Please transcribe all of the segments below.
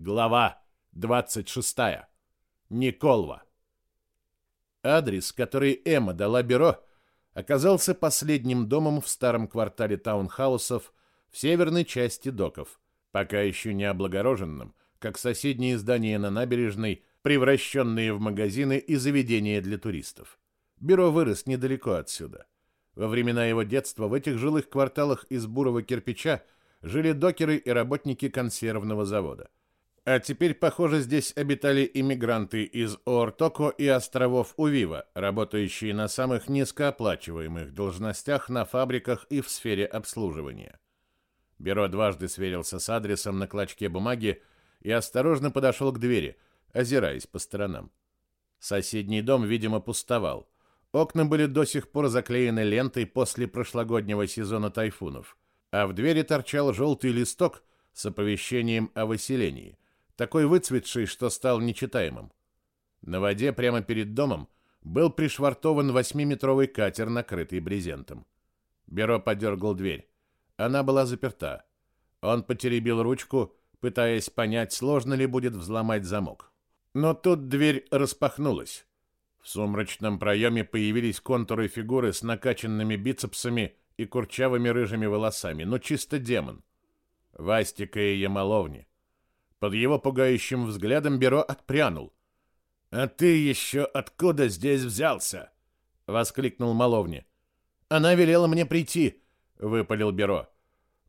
Глава 26. Николва. Адрес, который Эмма дала бюро, оказался последним домом в старом квартале таунхаусов в северной части доков, пока еще не облагороженным, как соседние здания на набережной, превращенные в магазины и заведения для туристов. Бюро вырос недалеко отсюда. Во времена его детства в этих жилых кварталах из бурого кирпича жили докеры и работники консервного завода. А теперь, похоже, здесь обитали иммигранты из Ортоко и островов Увива, работающие на самых низкооплачиваемых должностях на фабриках и в сфере обслуживания. Бюро дважды сверился с адресом на клочке бумаги и осторожно подошел к двери, озираясь по сторонам. Соседний дом, видимо, пустовал. Окна были до сих пор заклеены лентой после прошлогоднего сезона тайфунов, а в двери торчал желтый листок с оповещением о выселении – такой выцветший, что стал нечитаемым. На воде прямо перед домом был пришвартован восьмиметровый катер, накрытый брезентом. Беро подергал дверь. Она была заперта. Он потеребил ручку, пытаясь понять, сложно ли будет взломать замок. Но тут дверь распахнулась. В сумрачном проеме появились контуры фигуры с накачанными бицепсами и курчавыми рыжими волосами, но чисто демон. Вастика и Ямоловни. Под его пугающим взглядом Беро отпрянул. «А ты еще откуда здесь взялся?» — воскликнул Маловни. «Она велела мне прийти», — выпалил Беро.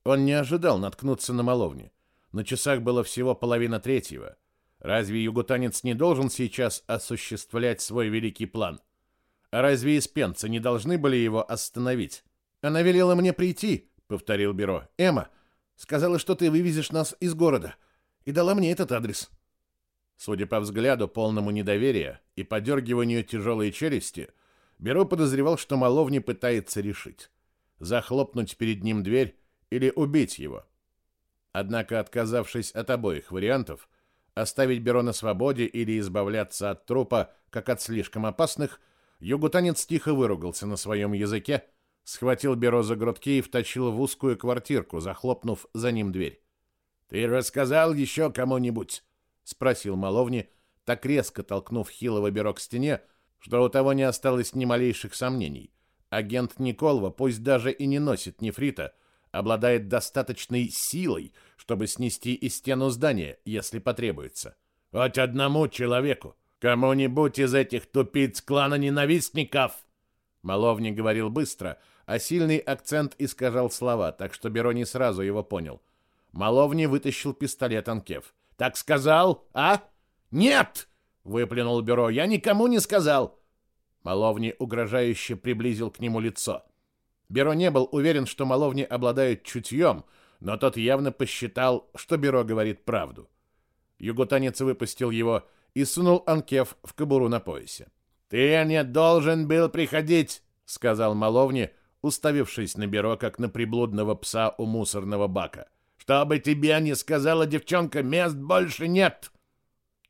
Он не ожидал наткнуться на Маловни. На часах было всего половина третьего. Разве югутанец не должен сейчас осуществлять свой великий план? А разве испенцы не должны были его остановить? «Она велела мне прийти», — повторил Беро. «Эмма, сказала, что ты вывезешь нас из города и дала мне этот адрес. Судя по взгляду, полному недоверия и подергиванию тяжелой челюсти, Беро подозревал, что Маловни пытается решить — захлопнуть перед ним дверь или убить его. Однако, отказавшись от обоих вариантов, оставить Беро на свободе или избавляться от трупа, как от слишком опасных, югутанец тихо выругался на своем языке, схватил Беро за грудки и втащил в узкую квартирку, захлопнув за ним дверь. «Ты рассказал еще кому-нибудь?» — спросил Маловни, так резко толкнув Хилова Беро к стене, что у того не осталось ни малейших сомнений. Агент Николова, пусть даже и не носит нефрита, обладает достаточной силой, чтобы снести и стену здания, если потребуется. «Хоть одному человеку, кому-нибудь из этих тупиц клана ненавистников!» Маловни говорил быстро, а сильный акцент искажал слова, так что Беро не сразу его понял — Маловни вытащил пистолет Анкев. «Так сказал, а?» «Нет!» — выплюнул бюро. «Я никому не сказал!» Маловни угрожающе приблизил к нему лицо. Бюро не был уверен, что Маловни обладает чутьем, но тот явно посчитал, что Бюро говорит правду. Югутанец выпустил его и сунул Анкев в кобуру на поясе. «Ты не должен был приходить!» — сказал Маловни, уставившись на Бюро, как на приблудного пса у мусорного бака. — что бы тебе ни сказала девчонка, мест больше нет.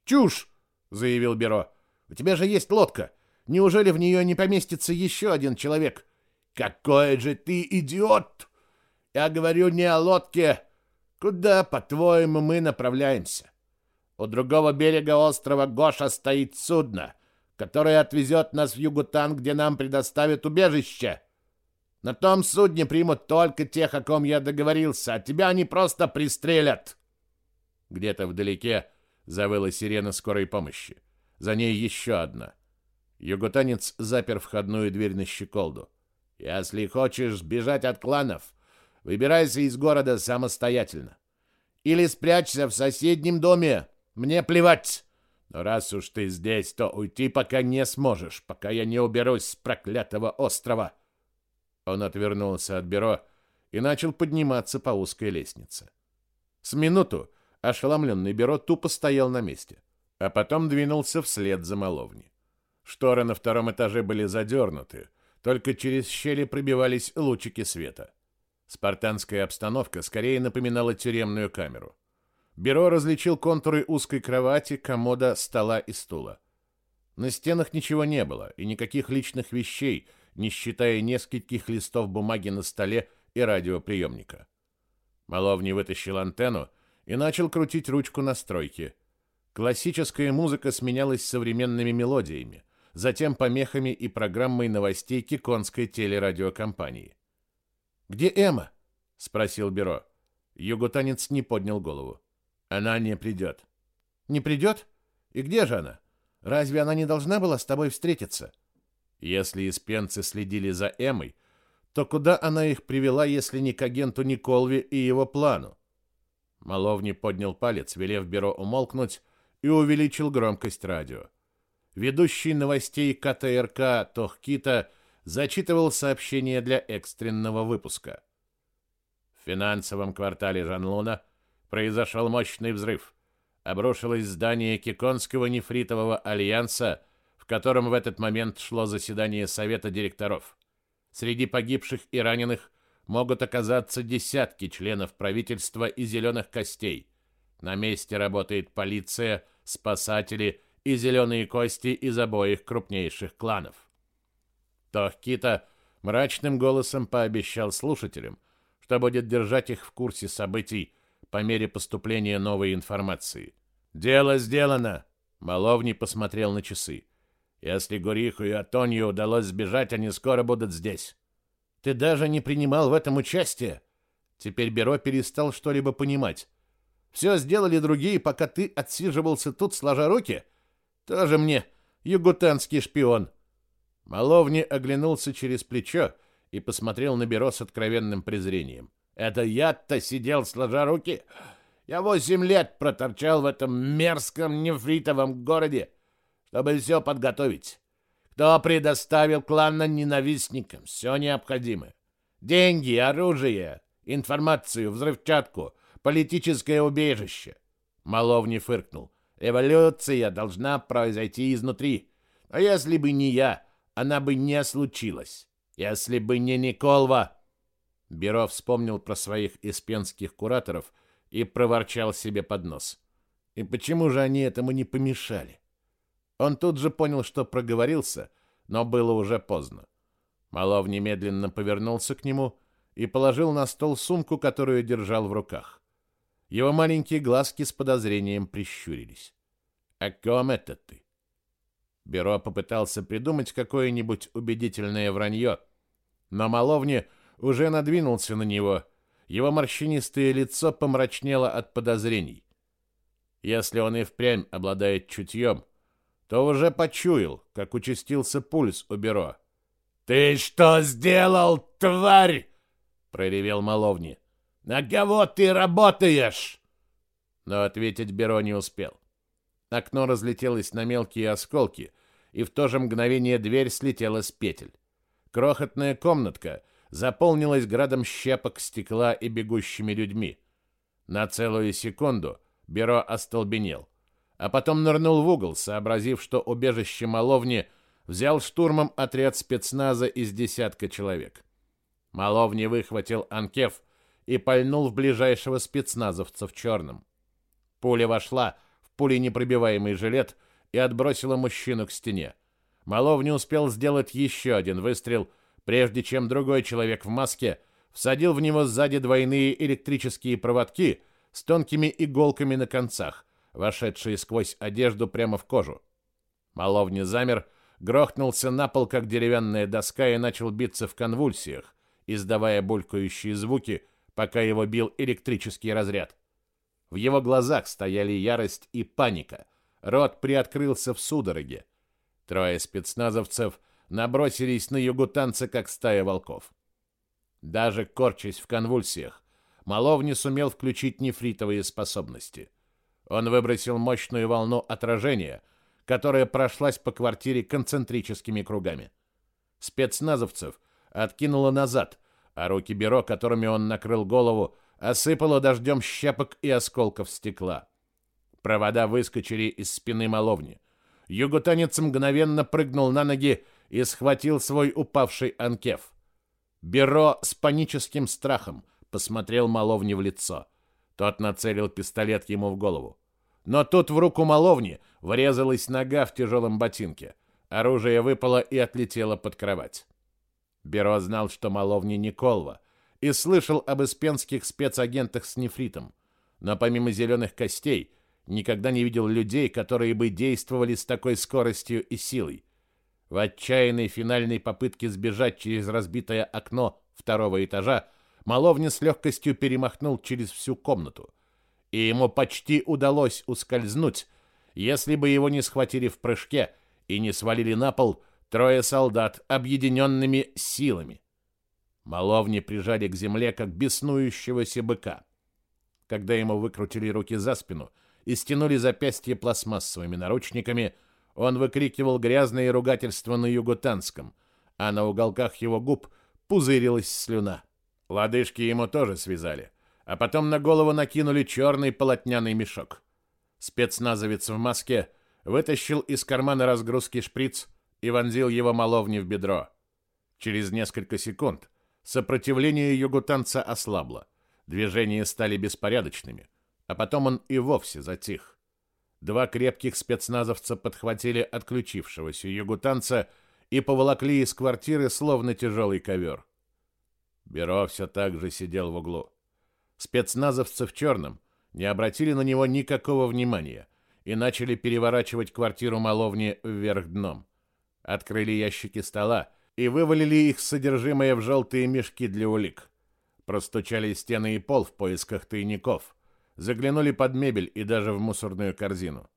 Чушь, заявил Беро. У тебя же есть лодка. Неужели в нее не поместится еще один человек? Какой же ты идиот! Я говорю не о лодке. Куда, по-твоему, мы направляемся? У другого берега острова Гоша стоит судно, которое отвезет нас в Югутан, где нам предоставят убежище. На том судне примут только тех, о ком я договорился, а тебя они просто пристрелят. Где-то вдалеке завыла сирена скорой помощи. За ней еще одна. Югутанец запер входную дверь на щеколду. Если хочешь сбежать от кланов, выбирайся из города самостоятельно. Или спрячься в соседнем доме. Мне плевать. Но раз уж ты здесь, то уйти пока не сможешь, пока я не уберусь с проклятого острова. Он отвернулся от бюро и начал подниматься по узкой лестнице. С минуту ошеломленный бюро тупо стоял на месте, а потом двинулся вслед за Маловни. Шторы на втором этаже были задернуты, только через щели пробивались лучики света. Спартанская обстановка скорее напоминала тюремную камеру. Бюро различил контуры узкой кровати, комода, стола и стула. На стенах ничего не было, и никаких личных вещей — не считая нескольких листов бумаги на столе и радиоприемника. Маловни вытащил антенну и начал крутить ручку настройки. Классическая музыка сменялась современными мелодиями, затем помехами и программой новостей Киконской телерадиокомпании. «Где Эмма?» — спросил Бюро. Югутанец не поднял голову. «Она не придет». «Не придет? И где же она? Разве она не должна была с тобой встретиться?» Если испенцы следили за Эмой, то куда она их привела, если не к агенту Николви и его плану? Маловни поднял палец, велев бюро умолкнуть, и увеличил громкость радио. Ведущий новостей КТРК Тохкита зачитывал сообщение для экстренного выпуска. В финансовом квартале Жанлуна произошел мощный взрыв. Обрушилось здание Киконского нефритового альянса, котором в этот момент шло заседание совета директоров. Среди погибших и раненых могут оказаться десятки членов правительства и зеленых костей. На месте работает полиция, спасатели и зеленые кости из обоих крупнейших кланов. Тохкита мрачным голосом пообещал слушателям, что будет держать их в курсе событий по мере поступления новой информации. «Дело сделано!» Маловни посмотрел на часы. «Если Гуриху и Атонью удалось сбежать, они скоро будут здесь. Ты даже не принимал в этом участие. Теперь Беро перестал что-либо понимать. Все сделали другие, пока ты отсиживался тут, сложа руки. Тоже мне югутанский шпион. Маловни оглянулся через плечо и посмотрел на Беро с откровенным презрением. Это я-то сидел, сложа руки? Я восемь лет проторчал в этом мерзком нефритовом городе, чтобы все подготовить кто предоставил кланно-ненавистникам все необходимое. Деньги, оружие, информацию, взрывчатку, политическое убежище. Маловни фыркнул. Эволюция должна произойти изнутри. А если бы не я, она бы не случилась. Если бы не Николва... Бюро вспомнил про своих испенских кураторов и проворчал себе под нос. И почему же они этому не помешали? Он тут же понял, что проговорился, но было уже поздно. Малов немедленно повернулся к нему и положил на стол сумку, которую держал в руках. Его маленькие глазки с подозрением прищурились. «О ком это ты?» Бюро попытался придумать какое-нибудь убедительное вранье, но Маловни уже надвинулся на него. Его морщинистое лицо помрачнело от подозрений. Если он и впрямь обладает чутьем, то уже почуял, как участился пульс у бюро. «Ты что сделал, тварь?» — проревел Маловни. «На кого ты работаешь?» Но ответить бюро не успел. Окно разлетелось на мелкие осколки, и в то же мгновение дверь слетела с петель. Крохотная комнатка заполнилась градом щепок стекла и бегущими людьми. На целую секунду бюро остолбенел а потом нырнул в угол, сообразив, что убежище Маловни взял штурмом отряд спецназа из десятка человек. Маловни выхватил анкев и пальнул в ближайшего спецназовца в черном. Пуля вошла в пуленепробиваемый жилет и отбросила мужчину к стене. Маловни успел сделать еще один выстрел, прежде чем другой человек в маске всадил в него сзади двойные электрические проводки с тонкими иголками на концах, вошедшие сквозь одежду прямо в кожу. Маловни замер, грохнулся на пол, как деревянная доска, и начал биться в конвульсиях, издавая булькающие звуки, пока его бил электрический разряд. В его глазах стояли ярость и паника. Рот приоткрылся в судороге. Трое спецназовцев набросились на югутанца, как стая волков. Даже корчась в конвульсиях, Малов не сумел включить нефритовые способности. Он выбросил мощную волну отражения, которая прошлась по квартире концентрическими кругами. Спецназовцев откинуло назад, а руки Беро, которыми он накрыл голову, осыпало дождем щепок и осколков стекла. Провода выскочили из спины маловни. Югутанец мгновенно прыгнул на ноги и схватил свой упавший анкев. Беро с паническим страхом посмотрел маловни в лицо. Тот нацелил пистолет ему в голову. Но тут в руку маловни врезалась нога в тяжелом ботинке. Оружие выпало и отлетело под кровать. Беро знал, что маловни Николва, и слышал об испенских спецагентах с нефритом. но помимо зеленых костей никогда не видел людей, которые бы действовали с такой скоростью и силой. В отчаянной финальной попытке сбежать через разбитое окно второго этажа Маловни с легкостью перемахнул через всю комнату. И ему почти удалось ускользнуть, если бы его не схватили в прыжке и не свалили на пол трое солдат объединенными силами. Маловни прижали к земле, как беснующегося быка. Когда ему выкрутили руки за спину и стянули запястья пластмассовыми наручниками, он выкрикивал грязные ругательства на югутанском, а на уголках его губ пузырилась слюна. Лодыжки ему тоже связали, а потом на голову накинули черный полотняный мешок. Спецназовец в маске вытащил из кармана разгрузки шприц и вонзил его маловни в бедро. Через несколько секунд сопротивление югутанца ослабло. Движения стали беспорядочными, а потом он и вовсе затих. Два крепких спецназовца подхватили отключившегося югутанца и поволокли из квартиры, словно тяжелый ковер. Бюро все так же сидел в углу. Спецназовцы в черном не обратили на него никакого внимания и начали переворачивать квартиру Маловни вверх дном. Открыли ящики стола и вывалили их содержимое в желтые мешки для улик. Простучали стены и пол в поисках тайников. Заглянули под мебель и даже в мусорную корзину.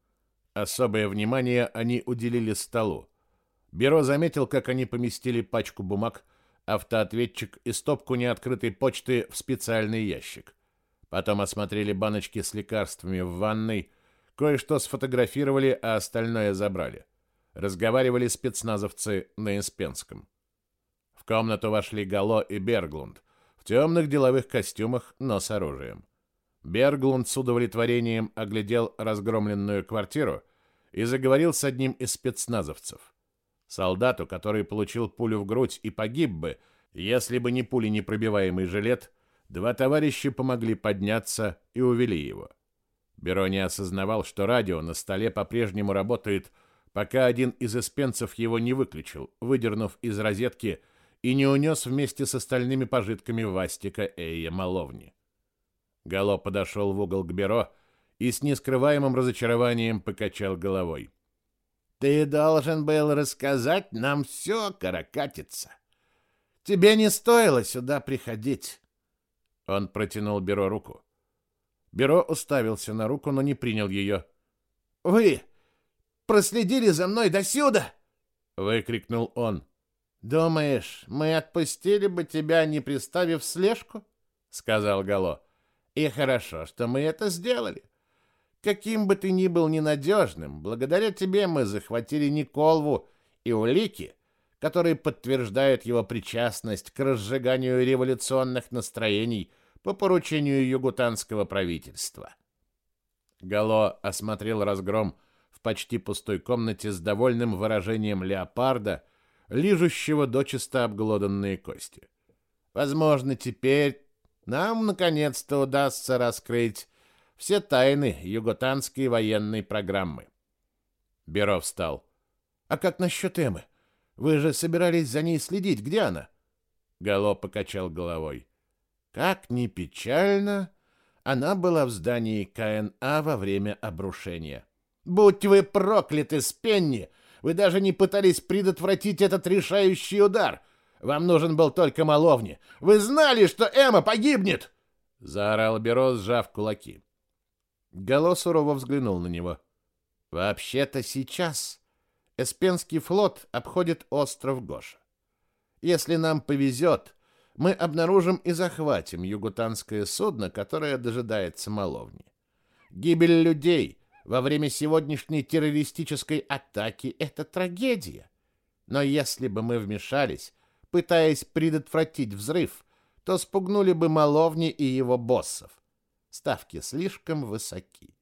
Особое внимание они уделили столу. Бюро заметил, как они поместили пачку бумаг автоответчик и стопку неоткрытой почты в специальный ящик. Потом осмотрели баночки с лекарствами в ванной, кое-что сфотографировали, а остальное забрали. Разговаривали спецназовцы на Испенском. В комнату вошли Гало и Берглунд в темных деловых костюмах, но с оружием. Берглунд с удовлетворением оглядел разгромленную квартиру и заговорил с одним из спецназовцев. Солдату, который получил пулю в грудь и погиб бы, если бы не пули непробиваемый жилет, два товарища помогли подняться и увели его. Беро не осознавал, что радио на столе по-прежнему работает, пока один из эспенцев его не выключил, выдернув из розетки и не унес вместе с остальными пожитками Вастика Эйя Маловни. Гало подошел в угол к Беро и с нескрываемым разочарованием покачал головой. Ты должен был рассказать нам все, каракатица. Тебе не стоило сюда приходить. Он протянул Бюро руку. Бюро уставился на руку, но не принял ее. «Вы проследили за мной до сюда!» — выкрикнул он. «Думаешь, мы отпустили бы тебя, не приставив слежку?» — сказал Гало. «И хорошо, что мы это сделали. Каким бы ты ни был ненадежным, благодаря тебе мы захватили Николву и улики, которые подтверждают его причастность к разжиганию революционных настроений по поручению югутанского правительства. Гало осмотрел разгром в почти пустой комнате с довольным выражением леопарда, лижущего дочисто обглоданные кости. Возможно, теперь нам наконец-то удастся раскрыть все тайны юготанской военной программы. Беро встал. «А как насчет Эммы? Вы же собирались за ней следить. Где она?» Гало покачал головой. «Как ни печально, она была в здании КНА во время обрушения. Будь вы прокляты, Спенни! Вы даже не пытались предотвратить этот решающий удар. Вам нужен был только Маловни. Вы знали, что Эмма погибнет!» Заорал Беро, сжав кулаки. Гало сурово взглянул на него. «Вообще-то сейчас Эспенский флот обходит остров Гоша. Если нам повезет, мы обнаружим и захватим югутанское судно, которое дожидается Маловни. Гибель людей во время сегодняшней террористической атаки — это трагедия. Но если бы мы вмешались, пытаясь предотвратить взрыв, то спугнули бы Маловни и его боссов. Ставки слишком высоки.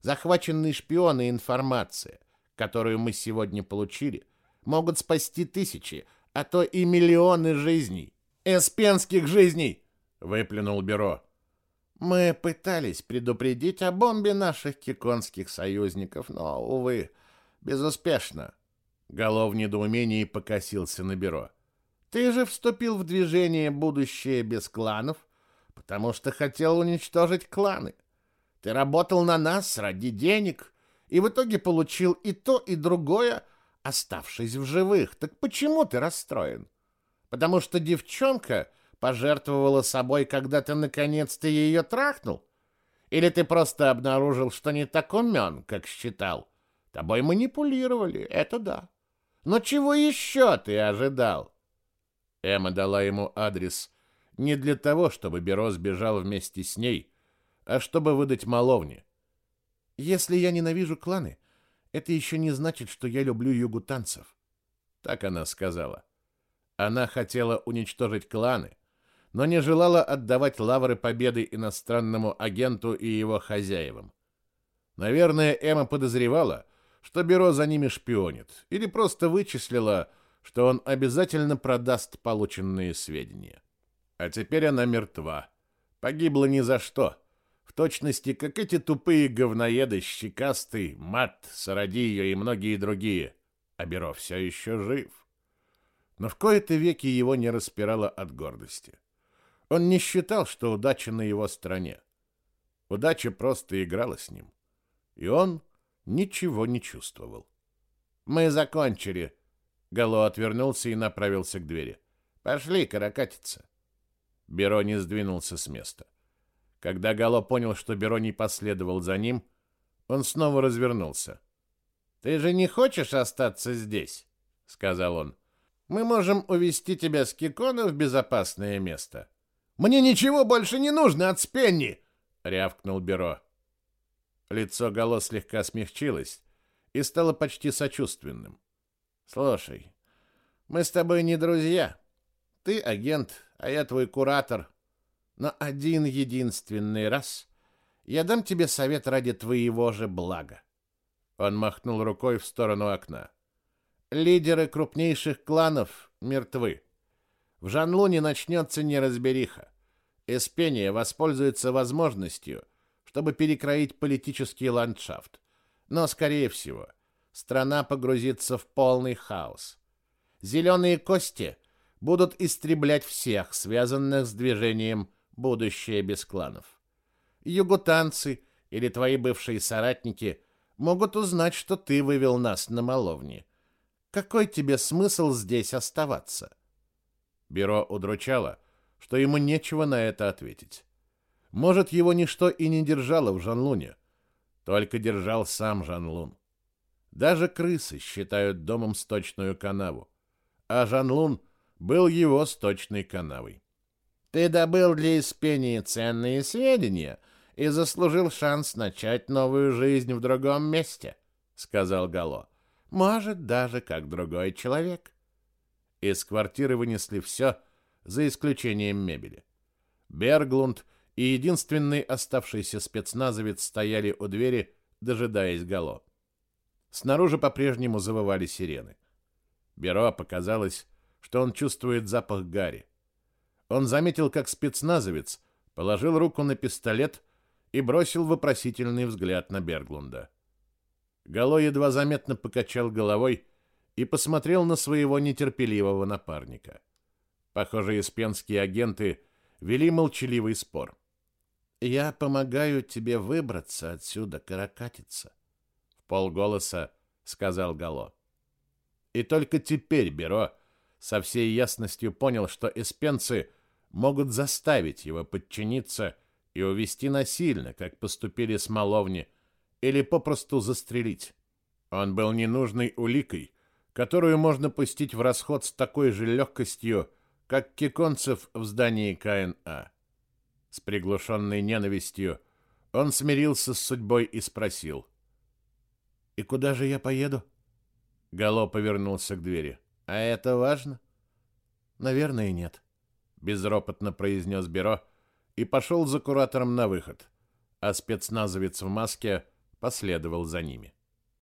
Захваченные шпионы и информация, которую мы сегодня получили, могут спасти тысячи, а то и миллионы жизней. Эспенских жизней, выплюнул Бюро. Мы пытались предупредить о бомбе наших киконских союзников, но, увы, безуспешно. Голов в покосился на Бюро. Ты же вступил в движение «Будущее без кланов», потому что хотел уничтожить кланы. Ты работал на нас ради денег и в итоге получил и то, и другое, оставшись в живых. Так почему ты расстроен? Потому что девчонка пожертвовала собой, когда ты наконец-то ее трахнул? Или ты просто обнаружил, что не так умен, как считал? Тобой манипулировали, это да. Но чего еще ты ожидал? Эмма дала ему адрес не для того, чтобы Беро сбежал вместе с ней, а чтобы выдать Маловне. Если я ненавижу кланы, это еще не значит, что я люблю югу танцев. Так она сказала. Она хотела уничтожить кланы, но не желала отдавать лавры победы иностранному агенту и его хозяевам. Наверное, Эмма подозревала, что бюро за ними шпионит, или просто вычислила, что он обязательно продаст полученные сведения. А теперь она мертва. Погибла ни за что. В точности, как эти тупые говноеды, Щекастый, Мат, Сарадио и многие другие. А Бюро все еще жив. Но в кои-то веки его не распирало от гордости. Он не считал, что удача на его стороне. Удача просто играла с ним. И он ничего не чувствовал. «Мы закончили». Гало отвернулся и направился к двери. «Пошли, каракатица». Беро не сдвинулся с места. Когда Гало понял, что Беро не последовал за ним, он снова развернулся. «Ты же не хочешь остаться здесь?» — сказал он. «Мы можем увести тебя с Кикона в безопасное место». «Мне ничего больше не нужно от Спенни!» — рявкнул Беро. Лицо Гало слегка смягчилось и стало почти сочувственным. «Слушай, мы с тобой не друзья. Ты агент, а я твой куратор. Но один единственный раз я дам тебе совет ради твоего же блага». Он махнул рукой в сторону окна. «Лидеры крупнейших кланов мертвы. В Жанлуне начнется неразбериха. Эспения воспользуется возможностью — чтобы перекроить политический ландшафт. Но, скорее всего, страна погрузится в полный хаос. Зеленые кости будут истреблять всех, связанных с движением «Будущее без кланов». Югутанцы или твои бывшие соратники могут узнать, что ты вывел нас на маловни. Какой тебе смысл здесь оставаться? Бюро удручало, что ему нечего на это ответить. Может, его ничто и не держало в Жанлуне, только держал сам Жанлун. Даже крысы считают домом сточную канаву, а Жанлун был его сточной канавой. Ты добыл для Испении ценные сведения и заслужил шанс начать новую жизнь в другом месте, сказал Гало. Может, даже как другой человек. Из квартиры вынесли все, за исключением мебели. Берглунд — и единственный оставшийся спецназовец стояли у двери, дожидаясь Гало. Снаружи по-прежнему завывали сирены. Беро показалось, что он чувствует запах гари. Он заметил, как спецназовец положил руку на пистолет и бросил вопросительный взгляд на Берглунда. Гало едва заметно покачал головой и посмотрел на своего нетерпеливого напарника. Похоже, испенские агенты вели молчаливый спор. Я помогаю тебе выбраться отсюда, каракатица, в полголоса сказал Гало. И только теперь Беро со всей ясностью понял, что эспенцы могут заставить его подчиниться и увести насильно, как поступили с Маловни, или попросту застрелить. Он был ненужной уликой, которую можно пустить в расход с такой же легкостью, как киконцев в здании КНА. С приглушенной ненавистью он смирился с судьбой и спросил. «И куда же я поеду?» Гало повернулся к двери. «А это важно?» «Наверное, нет», — безропотно произнес Бюро и пошел за куратором на выход, а спецназовец в маске последовал за ними.